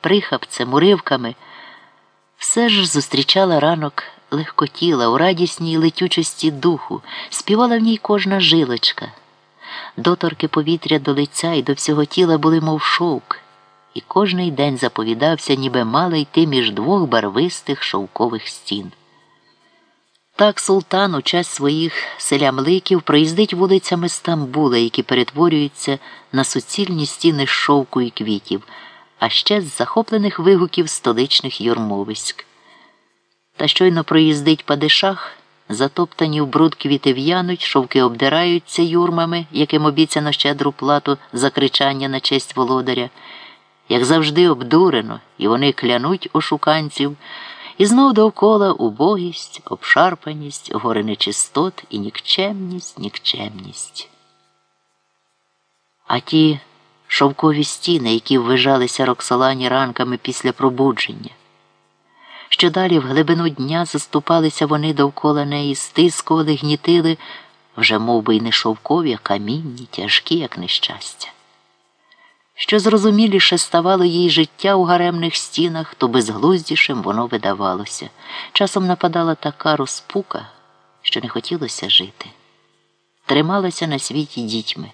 прихапцем, уривками, все ж зустрічала ранок легкотіла у радісній летючості духу, співала в ній кожна жилочка. Доторки повітря до лиця і до всього тіла були, мов шовк, і кожний день заповідався, ніби мала йти між двох барвистих шовкових стін. Так султан у час своїх селямликів проїздить вулицями Стамбула, які перетворюються на суцільні стіни шовку і квітів, а ще з захоплених вигуків столичних юрмовиськ. Та щойно проїздить падишах, затоптані в бруд квіти в'януть, шовки обдираються юрмами, яким обіцяно щедру плату за кричання на честь володаря, як завжди обдурено, і вони клянуть ошуканців. І знов довкола убогість, обшарпаність, гори нечистот і нікчемність, нікчемність. А ті шовкові стіни, які ввижалися Роксолані ранками після пробудження. Що далі в глибину дня заступалися вони довкола неї, стискували, гнітили, вже мов би, й не шовкові, а камінні, тяжкі, як нещастя що зрозуміліше ставало їй життя у гаремних стінах, то безглуздішим воно видавалося. Часом нападала така розпука, що не хотілося жити. Трималася на світі дітьми.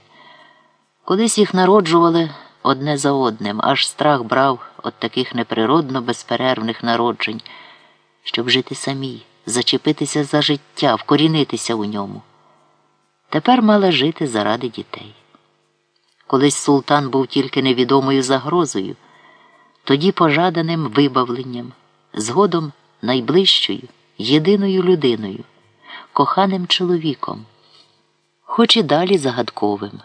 Колись їх народжували одне за одним, аж страх брав от таких неприродно безперервних народжень, щоб жити самій, зачепитися за життя, вкорінитися у ньому. Тепер мала жити заради дітей. Колись султан був тільки невідомою загрозою, тоді пожаданим вибавленням, згодом найближчою, єдиною людиною, коханим чоловіком, хоч і далі загадковим.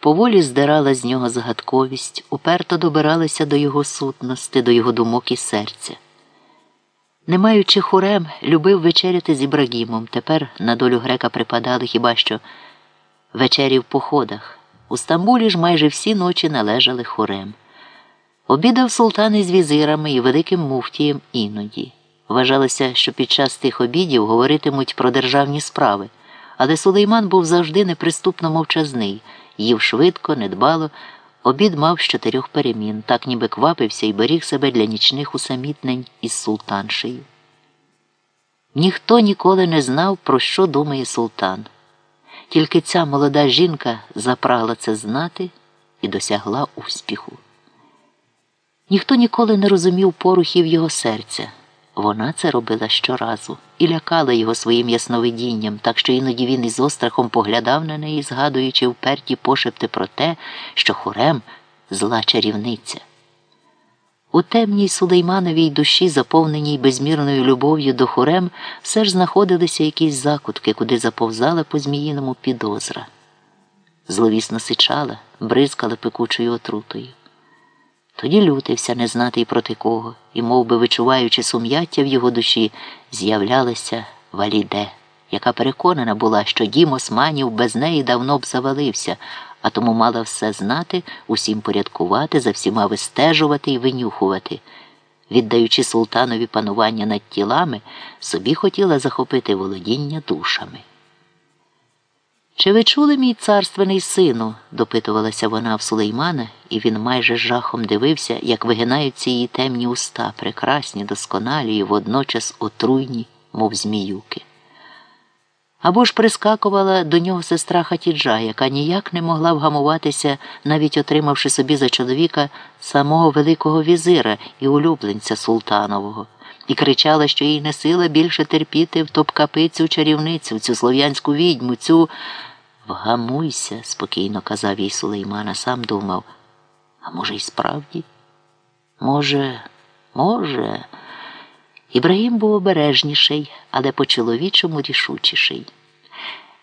Поволі здирала з нього загадковість, уперто добиралася до його сутності, до його думок і серця. Не маючи хурем, любив вечеряти з Ібрагімом. Тепер на долю грека припадали хіба що вечері в походах. У Стамбулі ж майже всі ночі належали хорем. Обідав султан із візирами і великим муфтієм іноді. Вважалося, що під час тих обідів говоритимуть про державні справи, але Сулейман був завжди неприступно мовчазний, їв швидко, недбало, обід мав з чотирьох перемін, так ніби квапився і беріг себе для нічних усамітнень із султаншею. Ніхто ніколи не знав, про що думає султан. Тільки ця молода жінка запрагла це знати і досягла успіху. Ніхто ніколи не розумів порухів його серця. Вона це робила щоразу і лякала його своїм ясновидінням, так що іноді він із острахом поглядав на неї, згадуючи вперті пошепти про те, що хорем зла чарівниця. У темній сулеймановій душі, заповненій безмірною любов'ю до хорем, все ж знаходилися якісь закутки, куди заповзала по зміїному підозра. Зловісно сичала, бризкала пекучою отрутою. Тоді лютився не знати й проти кого, і, мов би, вичуваючи сум'яття в його душі, з'являлася валіде, яка переконана була, що дім османів без неї давно б завалився а тому мала все знати, усім порядкувати, за всіма вистежувати і винюхувати. Віддаючи султанові панування над тілами, собі хотіла захопити володіння душами. Чи ви чули мій царственний сину? допитувалася вона в Сулеймана, і він майже жахом дивився, як вигинаються її темні уста, прекрасні, досконалі і водночас отруйні, мов зміюки. Або ж прискакувала до нього сестра Хатіджа, яка ніяк не могла вгамуватися, навіть отримавши собі за чоловіка самого Великого візира і улюбленця султанового, і кричала, що їй не сила більше терпіти в топкапи цю чарівницю, цю слов'янську відьму, цю. Вгамуйся, спокійно казав їй Сулеймана, сам думав. А може, й справді? Може, може. Ібрагім був обережніший, але по чоловічому рішучіший.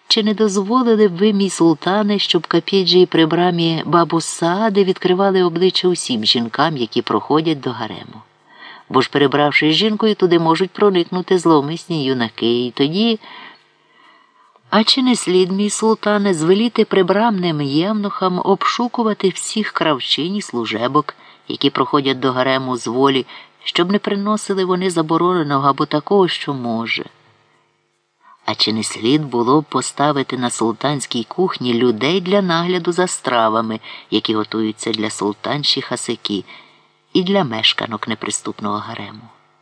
Чи не дозволили б ви, мій султане, щоб капіджі при брамі бабу Саади відкривали обличчя усім жінкам, які проходять до гарему? Бо ж, перебравши з жінкою, туди можуть проникнути зломисні юнаки, і тоді. А чи не слід, мій султане, звеліти прибрамним євнухам обшукувати всіх кравчині служебок, які проходять до гарему з волі, щоб не приносили вони забороненого або такого, що може. А чи не слід було б поставити на султанській кухні людей для нагляду за стравами, які готуються для султанші хасики, і для мешканок неприступного гарему.